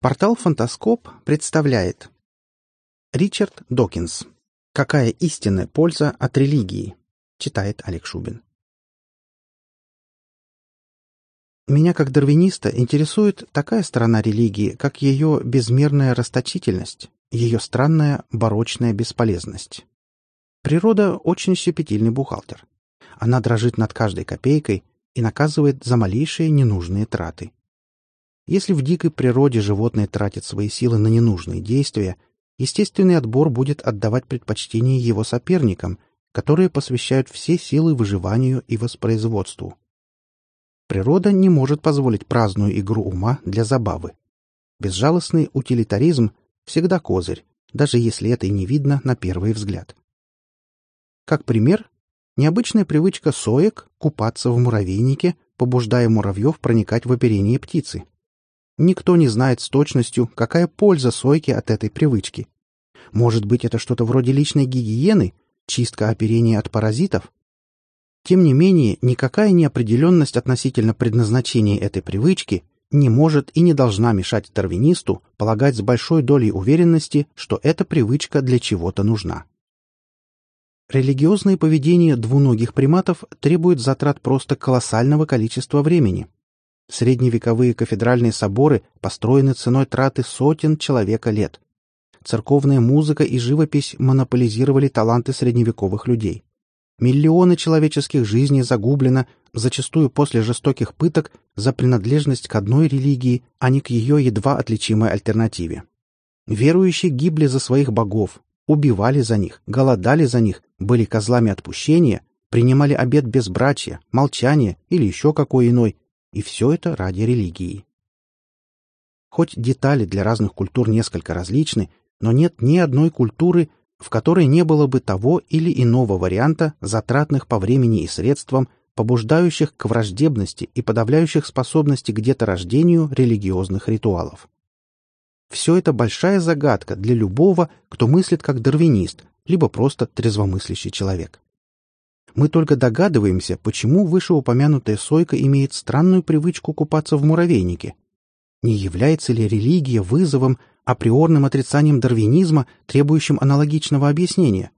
Портал «Фантаскоп» представляет Ричард Докинс. Какая истинная польза от религии? Читает Олег Шубин. Меня как дарвиниста интересует такая сторона религии, как ее безмерная расточительность, ее странная барочная бесполезность. Природа очень щепетильный бухгалтер. Она дрожит над каждой копейкой и наказывает за малейшие ненужные траты. Если в дикой природе животное тратит свои силы на ненужные действия, естественный отбор будет отдавать предпочтение его соперникам, которые посвящают все силы выживанию и воспроизводству. Природа не может позволить праздную игру ума для забавы. Безжалостный утилитаризм всегда козырь, даже если это и не видно на первый взгляд. Как пример, необычная привычка соек купаться в муравейнике, побуждая муравьев проникать в оперение птицы. Никто не знает с точностью, какая польза сойки от этой привычки. Может быть, это что-то вроде личной гигиены, чистка оперения от паразитов? Тем не менее, никакая неопределенность относительно предназначения этой привычки не может и не должна мешать дарвинисту полагать с большой долей уверенности, что эта привычка для чего-то нужна. Религиозное поведение двуногих приматов требует затрат просто колоссального количества времени – Средневековые кафедральные соборы построены ценой траты сотен человека лет. Церковная музыка и живопись монополизировали таланты средневековых людей. Миллионы человеческих жизней загублено, зачастую после жестоких пыток, за принадлежность к одной религии, а не к ее едва отличимой альтернативе. Верующие гибли за своих богов, убивали за них, голодали за них, были козлами отпущения, принимали обет безбрачия, молчания или еще какой иной, и все это ради религии. Хоть детали для разных культур несколько различны, но нет ни одной культуры, в которой не было бы того или иного варианта, затратных по времени и средствам, побуждающих к враждебности и подавляющих способности к деторождению религиозных ритуалов. Все это большая загадка для любого, кто мыслит как дарвинист, либо просто трезвомыслящий человек. Мы только догадываемся, почему вышеупомянутая сойка имеет странную привычку купаться в муравейнике. Не является ли религия вызовом, априорным отрицанием дарвинизма, требующим аналогичного объяснения?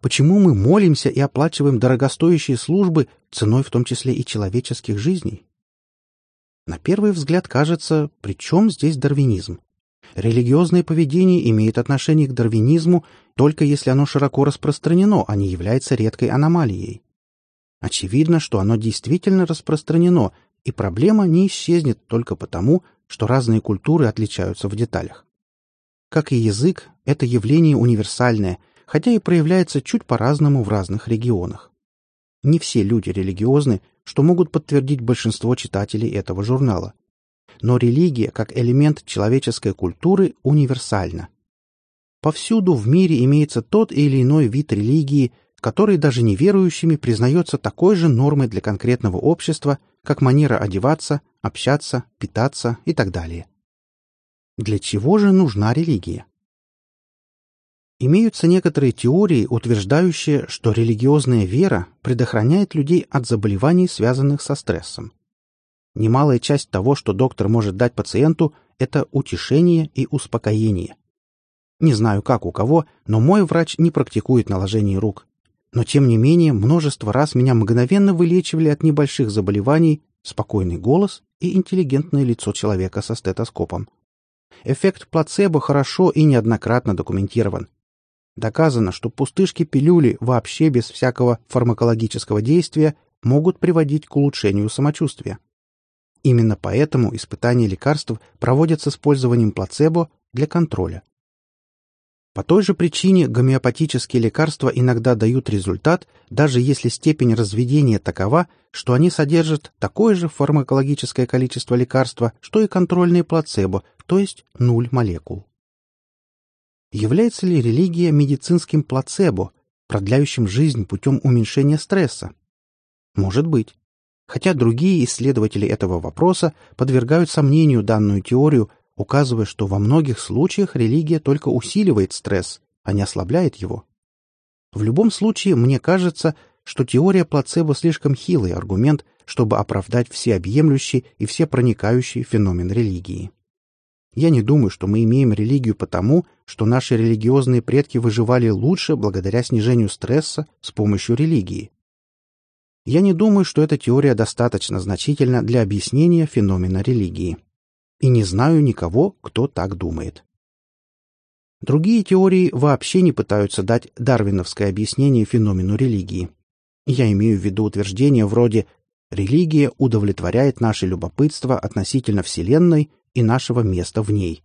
Почему мы молимся и оплачиваем дорогостоящие службы ценой в том числе и человеческих жизней? На первый взгляд кажется, при чем здесь дарвинизм? Религиозное поведение имеет отношение к дарвинизму только если оно широко распространено, а не является редкой аномалией. Очевидно, что оно действительно распространено, и проблема не исчезнет только потому, что разные культуры отличаются в деталях. Как и язык, это явление универсальное, хотя и проявляется чуть по-разному в разных регионах. Не все люди религиозны, что могут подтвердить большинство читателей этого журнала но религия как элемент человеческой культуры универсальна. Повсюду в мире имеется тот или иной вид религии, который даже неверующими признается такой же нормой для конкретного общества, как манера одеваться, общаться, питаться и так далее. Для чего же нужна религия? Имеются некоторые теории, утверждающие, что религиозная вера предохраняет людей от заболеваний, связанных со стрессом. Немалая часть того, что доктор может дать пациенту, это утешение и успокоение. Не знаю, как у кого, но мой врач не практикует наложение рук. Но, тем не менее, множество раз меня мгновенно вылечивали от небольших заболеваний спокойный голос и интеллигентное лицо человека со стетоскопом. Эффект плацебо хорошо и неоднократно документирован. Доказано, что пустышки-пилюли вообще без всякого фармакологического действия могут приводить к улучшению самочувствия. Именно поэтому испытания лекарств проводят с использованием плацебо для контроля. По той же причине гомеопатические лекарства иногда дают результат, даже если степень разведения такова, что они содержат такое же фармакологическое количество лекарства, что и контрольные плацебо, то есть нуль молекул. Является ли религия медицинским плацебо, продляющим жизнь путем уменьшения стресса? Может быть хотя другие исследователи этого вопроса подвергают сомнению данную теорию, указывая, что во многих случаях религия только усиливает стресс, а не ослабляет его. В любом случае, мне кажется, что теория плацебо слишком хилый аргумент, чтобы оправдать всеобъемлющий и всепроникающий феномен религии. Я не думаю, что мы имеем религию потому, что наши религиозные предки выживали лучше благодаря снижению стресса с помощью религии. Я не думаю, что эта теория достаточно значительна для объяснения феномена религии. И не знаю никого, кто так думает. Другие теории вообще не пытаются дать дарвиновское объяснение феномену религии. Я имею в виду утверждения вроде «религия удовлетворяет наше любопытство относительно Вселенной и нашего места в ней»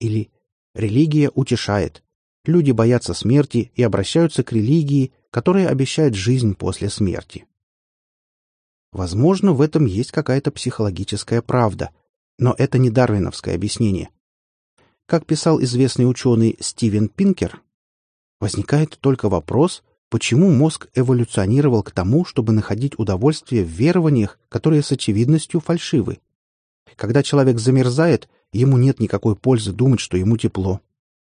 или «религия утешает». Люди боятся смерти и обращаются к религии, которая обещает жизнь после смерти. Возможно, в этом есть какая-то психологическая правда, но это не дарвиновское объяснение. Как писал известный ученый Стивен Пинкер, возникает только вопрос, почему мозг эволюционировал к тому, чтобы находить удовольствие в верованиях, которые с очевидностью фальшивы. Когда человек замерзает, ему нет никакой пользы думать, что ему тепло.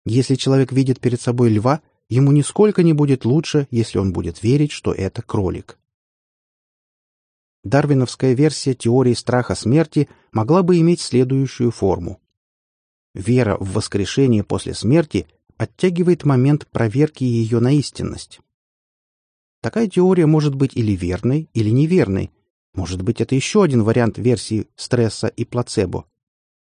Если человек видит перед собой льва, ему нисколько не будет лучше, если он будет верить, что это кролик. Дарвиновская версия теории страха смерти могла бы иметь следующую форму. Вера в воскрешение после смерти оттягивает момент проверки ее на истинность. Такая теория может быть или верной, или неверной. Может быть, это еще один вариант версии стресса и плацебо.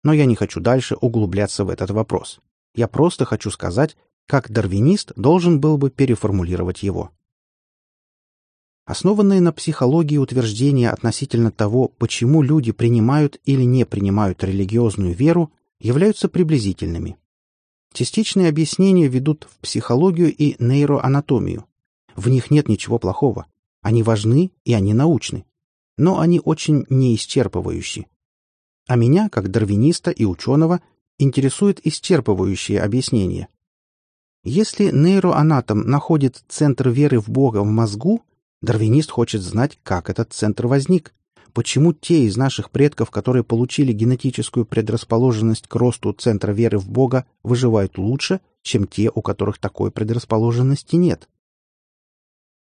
Но я не хочу дальше углубляться в этот вопрос. Я просто хочу сказать, как дарвинист должен был бы переформулировать его. Основанные на психологии утверждения относительно того, почему люди принимают или не принимают религиозную веру, являются приблизительными. Частичные объяснения ведут в психологию и нейроанатомию. В них нет ничего плохого. Они важны и они научны. Но они очень неисчерпывающие. А меня, как дарвиниста и ученого, интересует исчерпывающее объяснение. Если нейроанатом находит центр веры в Бога в мозгу, Дарвинист хочет знать, как этот центр возник, почему те из наших предков, которые получили генетическую предрасположенность к росту центра веры в Бога, выживают лучше, чем те, у которых такой предрасположенности нет.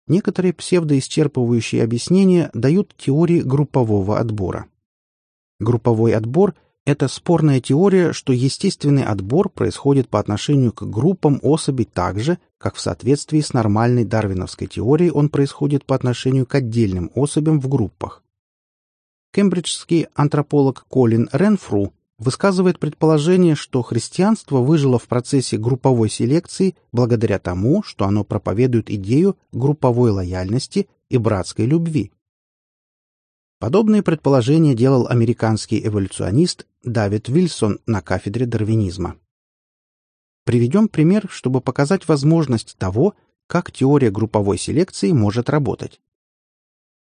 Некоторые псевдоисчерпывающие объяснения дают теории группового отбора. Групповой отбор – это спорная теория, что естественный отбор происходит по отношению к группам особей так же, как в соответствии с нормальной дарвиновской теорией он происходит по отношению к отдельным особям в группах. Кембриджский антрополог Колин Ренфру высказывает предположение, что христианство выжило в процессе групповой селекции благодаря тому, что оно проповедует идею групповой лояльности и братской любви. Подобные предположения делал американский эволюционист Давид Вильсон на кафедре дарвинизма. Приведем пример, чтобы показать возможность того, как теория групповой селекции может работать.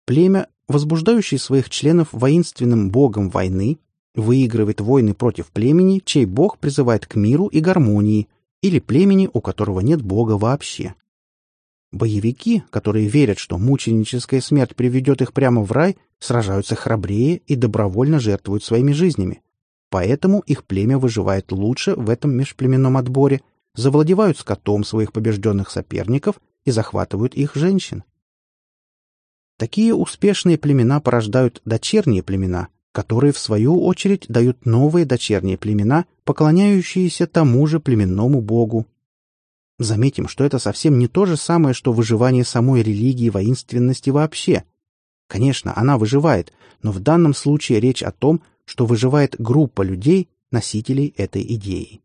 Племя, возбуждающее своих членов воинственным богом войны, выигрывает войны против племени, чей бог призывает к миру и гармонии, или племени, у которого нет бога вообще. Боевики, которые верят, что мученическая смерть приведет их прямо в рай, сражаются храбрее и добровольно жертвуют своими жизнями. Поэтому их племя выживает лучше в этом межплеменном отборе, завладевают скотом своих побежденных соперников и захватывают их женщин. Такие успешные племена порождают дочерние племена, которые, в свою очередь, дают новые дочерние племена, поклоняющиеся тому же племенному богу. Заметим, что это совсем не то же самое, что выживание самой религии воинственности вообще. Конечно, она выживает, но в данном случае речь о том, что выживает группа людей, носителей этой идеи.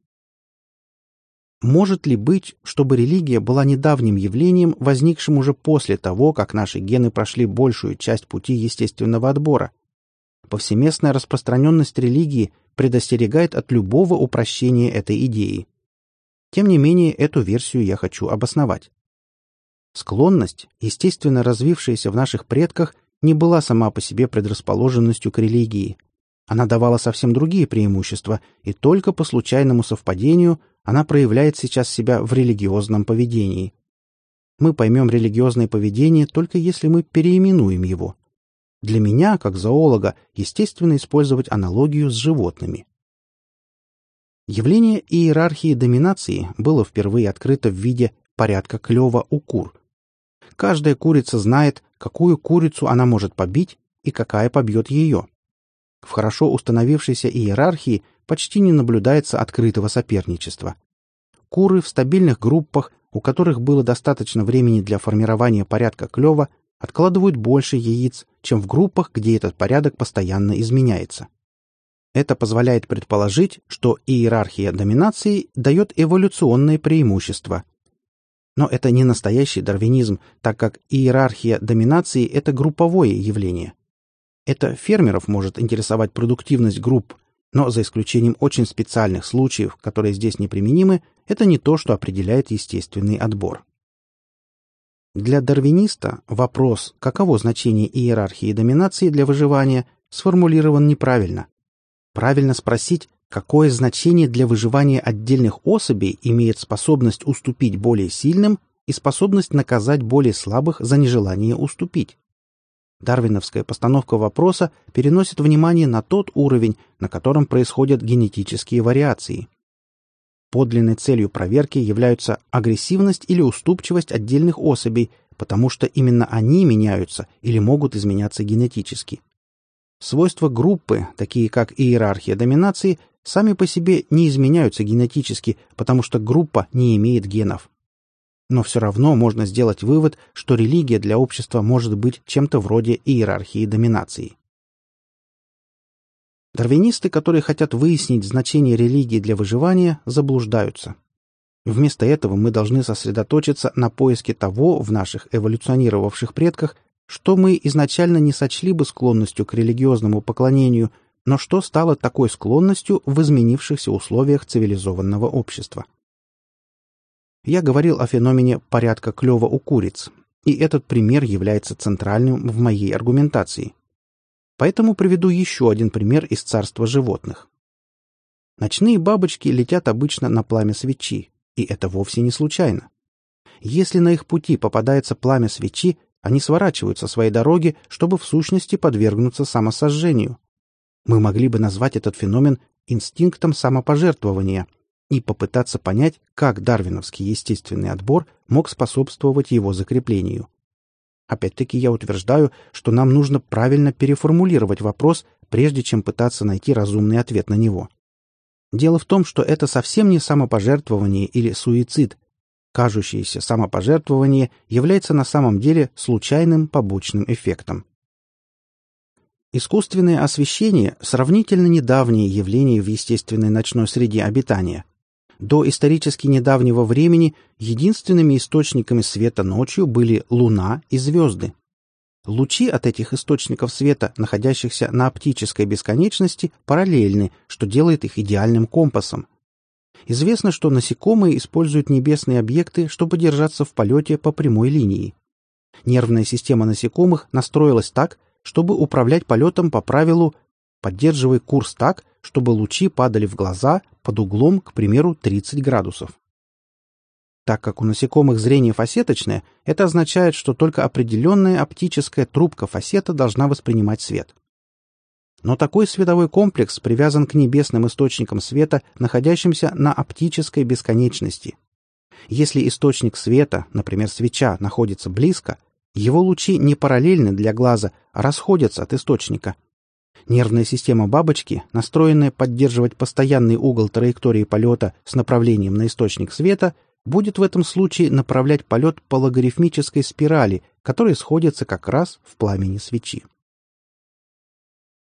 Может ли быть, чтобы религия была недавним явлением, возникшим уже после того, как наши гены прошли большую часть пути естественного отбора? Повсеместная распространенность религии предостерегает от любого упрощения этой идеи. Тем не менее, эту версию я хочу обосновать. Склонность, естественно развившаяся в наших предках, не была сама по себе предрасположенностью к религии. Она давала совсем другие преимущества, и только по случайному совпадению она проявляет сейчас себя в религиозном поведении. Мы поймем религиозное поведение только если мы переименуем его. Для меня, как зоолога, естественно использовать аналогию с животными. Явление иерархии доминации было впервые открыто в виде порядка клёва у кур. Каждая курица знает, какую курицу она может побить и какая побьет ее. В хорошо установившейся иерархии почти не наблюдается открытого соперничества. Куры в стабильных группах, у которых было достаточно времени для формирования порядка клёва, откладывают больше яиц, чем в группах, где этот порядок постоянно изменяется. Это позволяет предположить, что иерархия доминации дает эволюционное преимущество. Но это не настоящий дарвинизм, так как иерархия доминации – это групповое явление. Это фермеров может интересовать продуктивность групп, но за исключением очень специальных случаев, которые здесь неприменимы, это не то, что определяет естественный отбор. Для дарвиниста вопрос, каково значение иерархии доминации для выживания, сформулирован неправильно. Правильно спросить, какое значение для выживания отдельных особей имеет способность уступить более сильным и способность наказать более слабых за нежелание уступить. Дарвиновская постановка вопроса переносит внимание на тот уровень, на котором происходят генетические вариации. Подлинной целью проверки являются агрессивность или уступчивость отдельных особей, потому что именно они меняются или могут изменяться генетически. Свойства группы, такие как иерархия доминации, сами по себе не изменяются генетически, потому что группа не имеет генов. Но все равно можно сделать вывод, что религия для общества может быть чем-то вроде иерархии доминации. Дарвинисты, которые хотят выяснить значение религии для выживания, заблуждаются. Вместо этого мы должны сосредоточиться на поиске того в наших эволюционировавших предках, что мы изначально не сочли бы склонностью к религиозному поклонению, но что стало такой склонностью в изменившихся условиях цивилизованного общества. Я говорил о феномене порядка клёва у куриц, и этот пример является центральным в моей аргументации. Поэтому приведу еще один пример из царства животных. Ночные бабочки летят обычно на пламя свечи, и это вовсе не случайно. Если на их пути попадается пламя свечи, они сворачивают со своей дороги, чтобы в сущности подвергнуться самосожжению. Мы могли бы назвать этот феномен инстинктом самопожертвования и попытаться понять, как дарвиновский естественный отбор мог способствовать его закреплению. Опять-таки я утверждаю, что нам нужно правильно переформулировать вопрос, прежде чем пытаться найти разумный ответ на него. Дело в том, что это совсем не самопожертвование или суицид, кажущееся самопожертвование является на самом деле случайным побочным эффектом. Искусственное освещение – сравнительно недавнее явление в естественной ночной среде обитания. До исторически недавнего времени единственными источниками света ночью были Луна и звезды. Лучи от этих источников света, находящихся на оптической бесконечности, параллельны, что делает их идеальным компасом – Известно, что насекомые используют небесные объекты, чтобы держаться в полете по прямой линии. Нервная система насекомых настроилась так, чтобы управлять полетом по правилу «поддерживай курс так, чтобы лучи падали в глаза под углом, к примеру, 30 градусов». Так как у насекомых зрение фасеточное, это означает, что только определенная оптическая трубка фасета должна воспринимать свет. Но такой световой комплекс привязан к небесным источникам света, находящимся на оптической бесконечности. Если источник света, например, свеча, находится близко, его лучи не параллельны для глаза, а расходятся от источника. Нервная система бабочки, настроенная поддерживать постоянный угол траектории полета с направлением на источник света, будет в этом случае направлять полет по логарифмической спирали, которая сходится как раз в пламени свечи.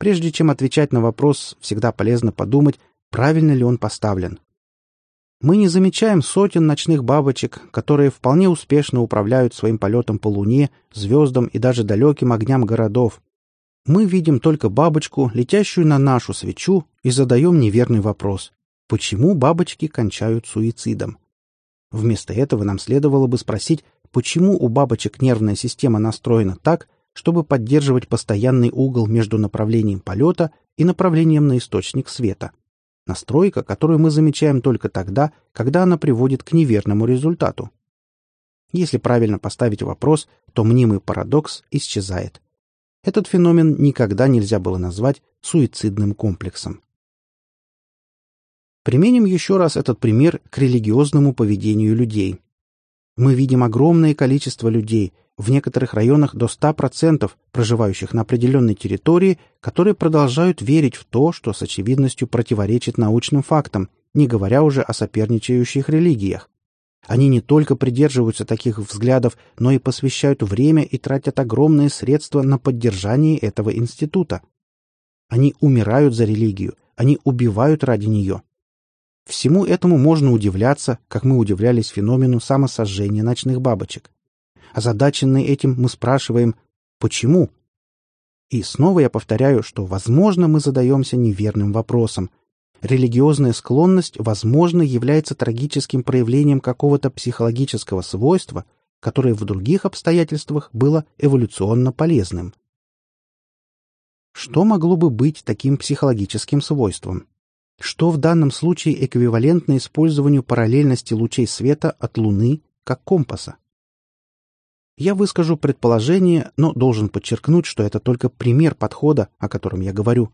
Прежде чем отвечать на вопрос, всегда полезно подумать, правильно ли он поставлен. Мы не замечаем сотен ночных бабочек, которые вполне успешно управляют своим полетом по Луне, звездам и даже далеким огням городов. Мы видим только бабочку, летящую на нашу свечу, и задаем неверный вопрос. Почему бабочки кончают суицидом? Вместо этого нам следовало бы спросить, почему у бабочек нервная система настроена так, чтобы поддерживать постоянный угол между направлением полета и направлением на источник света. Настройка, которую мы замечаем только тогда, когда она приводит к неверному результату. Если правильно поставить вопрос, то мнимый парадокс исчезает. Этот феномен никогда нельзя было назвать суицидным комплексом. Применим еще раз этот пример к религиозному поведению людей. Мы видим огромное количество людей, в некоторых районах до 100% проживающих на определенной территории, которые продолжают верить в то, что с очевидностью противоречит научным фактам, не говоря уже о соперничающих религиях. Они не только придерживаются таких взглядов, но и посвящают время и тратят огромные средства на поддержание этого института. Они умирают за религию, они убивают ради нее. Всему этому можно удивляться, как мы удивлялись феномену самосожжения ночных бабочек. Озадаченные этим мы спрашиваем «почему?». И снова я повторяю, что, возможно, мы задаемся неверным вопросом. Религиозная склонность, возможно, является трагическим проявлением какого-то психологического свойства, которое в других обстоятельствах было эволюционно полезным. Что могло бы быть таким психологическим свойством? Что в данном случае эквивалентно использованию параллельности лучей света от Луны как компаса? Я выскажу предположение, но должен подчеркнуть, что это только пример подхода, о котором я говорю.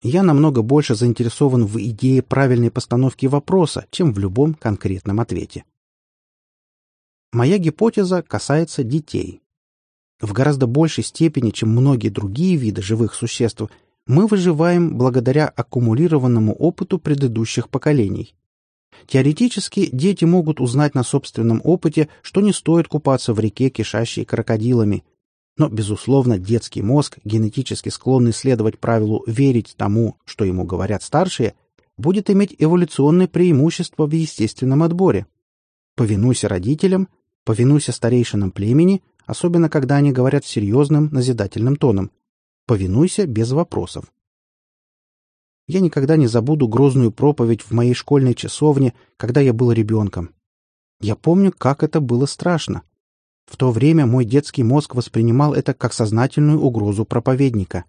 Я намного больше заинтересован в идее правильной постановки вопроса, чем в любом конкретном ответе. Моя гипотеза касается детей. В гораздо большей степени, чем многие другие виды живых существ, мы выживаем благодаря аккумулированному опыту предыдущих поколений. Теоретически дети могут узнать на собственном опыте, что не стоит купаться в реке, кишащей крокодилами. Но, безусловно, детский мозг, генетически склонный следовать правилу верить тому, что ему говорят старшие, будет иметь эволюционное преимущество в естественном отборе. Повинуйся родителям, повинуйся старейшинам племени, особенно когда они говорят серьезным, назидательным тоном. Повинуйся без вопросов. Я никогда не забуду грозную проповедь в моей школьной часовне, когда я был ребенком. Я помню, как это было страшно. В то время мой детский мозг воспринимал это как сознательную угрозу проповедника.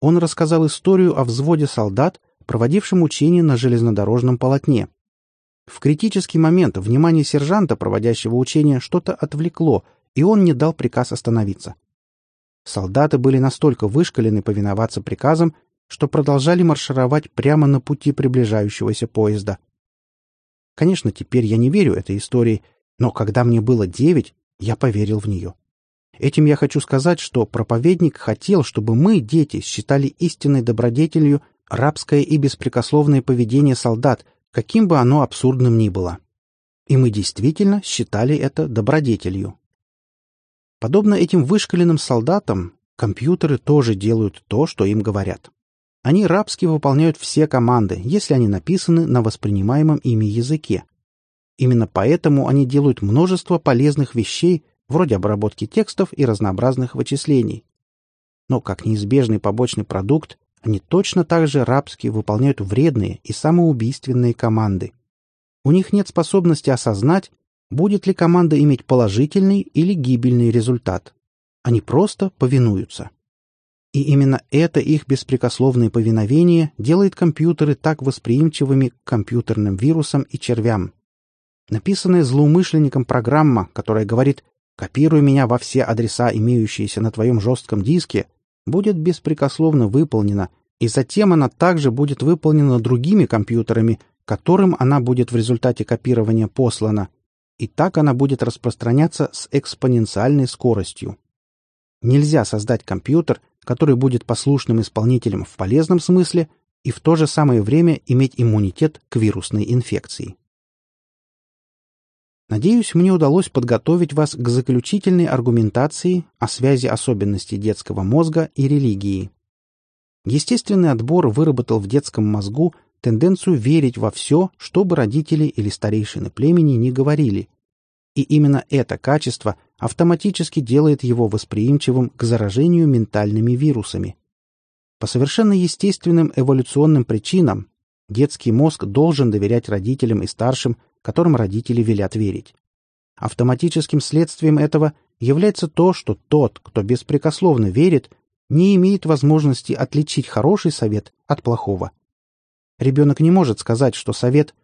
Он рассказал историю о взводе солдат, проводившем учение на железнодорожном полотне. В критический момент внимание сержанта, проводящего учение, что-то отвлекло, и он не дал приказ остановиться. Солдаты были настолько вышкалены повиноваться приказам, что продолжали маршировать прямо на пути приближающегося поезда. Конечно, теперь я не верю этой истории, но когда мне было девять, я поверил в нее. Этим я хочу сказать, что проповедник хотел, чтобы мы, дети, считали истинной добродетелью рабское и беспрекословное поведение солдат, каким бы оно абсурдным ни было. И мы действительно считали это добродетелью. Подобно этим вышкаленным солдатам, компьютеры тоже делают то, что им говорят. Они рабски выполняют все команды, если они написаны на воспринимаемом ими языке. Именно поэтому они делают множество полезных вещей, вроде обработки текстов и разнообразных вычислений. Но как неизбежный побочный продукт, они точно так же рабски выполняют вредные и самоубийственные команды. У них нет способности осознать, будет ли команда иметь положительный или гибельный результат. Они просто повинуются. И именно это их беспрекословное повиновение делает компьютеры так восприимчивыми к компьютерным вирусам и червям. Написанная злоумышленником программа, которая говорит «копируй меня во все адреса, имеющиеся на твоем жестком диске», будет беспрекословно выполнена, и затем она также будет выполнена другими компьютерами, которым она будет в результате копирования послана, и так она будет распространяться с экспоненциальной скоростью. Нельзя создать компьютер, который будет послушным исполнителем в полезном смысле и в то же самое время иметь иммунитет к вирусной инфекции. Надеюсь, мне удалось подготовить вас к заключительной аргументации о связи особенностей детского мозга и религии. Естественный отбор выработал в детском мозгу тенденцию верить во все, что бы родители или старейшины племени не говорили, и именно это качество автоматически делает его восприимчивым к заражению ментальными вирусами. По совершенно естественным эволюционным причинам детский мозг должен доверять родителям и старшим, которым родители велят верить. Автоматическим следствием этого является то, что тот, кто беспрекословно верит, не имеет возможности отличить хороший совет от плохого. Ребенок не может сказать, что совет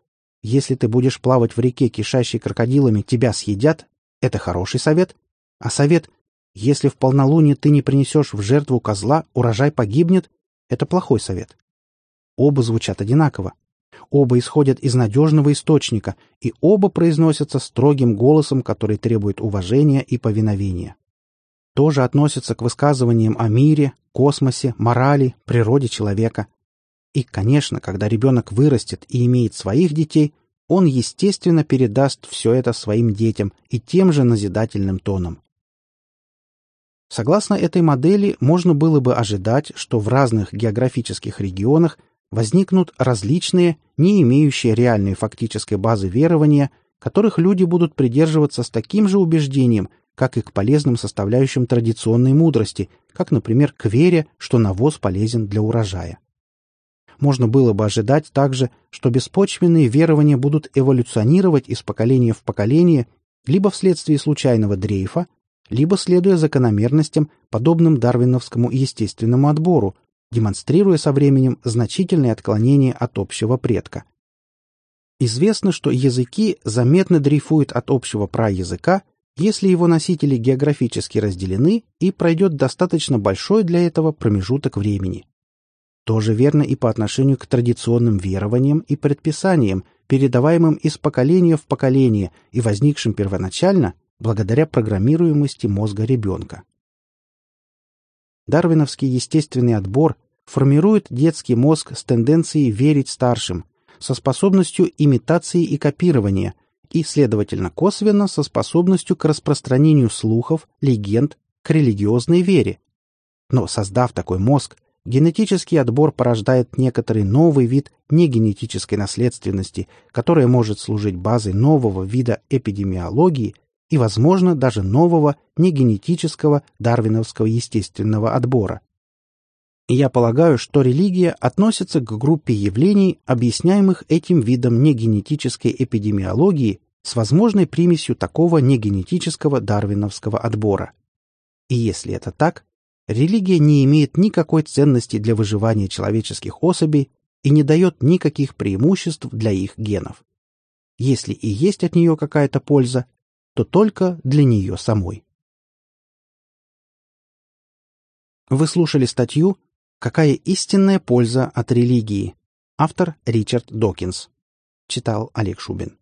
если ты будешь плавать в реке, кишащей крокодилами, тебя съедят — это хороший совет. А совет «если в полнолуние ты не принесешь в жертву козла, урожай погибнет» — это плохой совет. Оба звучат одинаково. Оба исходят из надежного источника, и оба произносятся строгим голосом, который требует уважения и повиновения. Тоже относятся к высказываниям о мире, космосе, морали, природе человека. И, конечно, когда ребенок вырастет и имеет своих детей, он, естественно, передаст все это своим детям и тем же назидательным тоном. Согласно этой модели, можно было бы ожидать, что в разных географических регионах возникнут различные, не имеющие реальной фактической базы верования, которых люди будут придерживаться с таким же убеждением, как и к полезным составляющим традиционной мудрости, как, например, к вере, что навоз полезен для урожая. Можно было бы ожидать также, что беспочвенные верования будут эволюционировать из поколения в поколение либо вследствие случайного дрейфа, либо следуя закономерностям, подобным дарвиновскому естественному отбору, демонстрируя со временем значительные отклонения от общего предка. Известно, что языки заметно дрейфуют от общего праязыка, если его носители географически разделены и пройдет достаточно большой для этого промежуток времени. Тоже верно и по отношению к традиционным верованиям и предписаниям, передаваемым из поколения в поколение и возникшим первоначально благодаря программируемости мозга ребенка. Дарвиновский естественный отбор формирует детский мозг с тенденцией верить старшим, со способностью имитации и копирования, и, следовательно, косвенно со способностью к распространению слухов, легенд, к религиозной вере. Но создав такой мозг, генетический отбор порождает некоторый новый вид негенетической наследственности, которая может служить базой нового вида эпидемиологии и, возможно, даже нового негенетического дарвиновского естественного отбора. Я полагаю, что религия относится к группе явлений, объясняемых этим видом негенетической эпидемиологии с возможной примесью такого негенетического дарвиновского отбора. И если это так, религия не имеет никакой ценности для выживания человеческих особей и не дает никаких преимуществ для их генов. Если и есть от нее какая-то польза, то только для нее самой. Вы слушали статью «Какая истинная польза от религии?» Автор Ричард Докинс. Читал Олег Шубин.